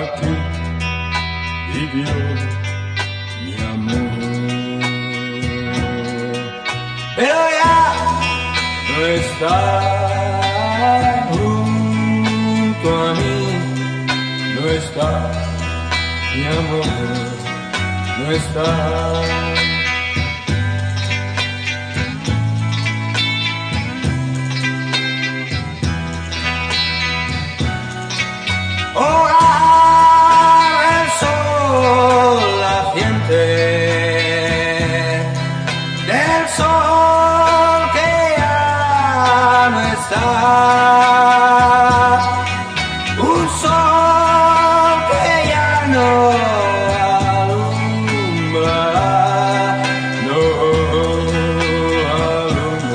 a que vivió mi amor. Pero ya no está junto a mí, no está mi amor, no está. Ya no está. Un sol que ya no alumbra, no alumbra.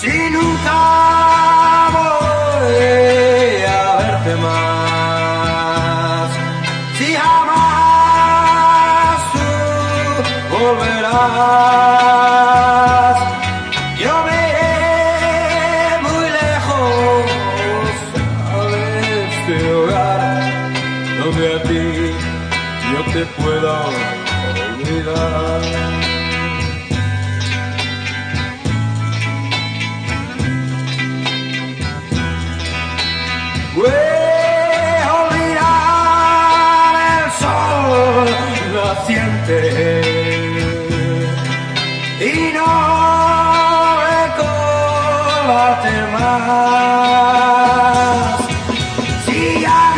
Si nunca voy a verte más, yo me muy lejos de este hogar, donde a ti yo te pueda olvidar. Voy a olvidar el sol naciente recordarte más. Si ya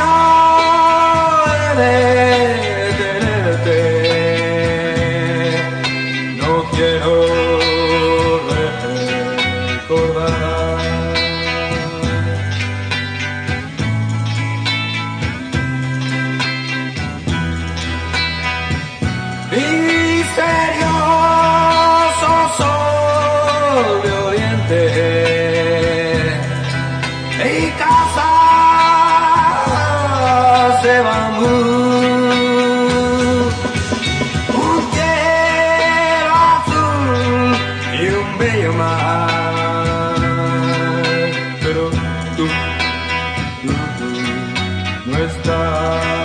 azul y un bello mar. Pero tú, tú, tú no estás.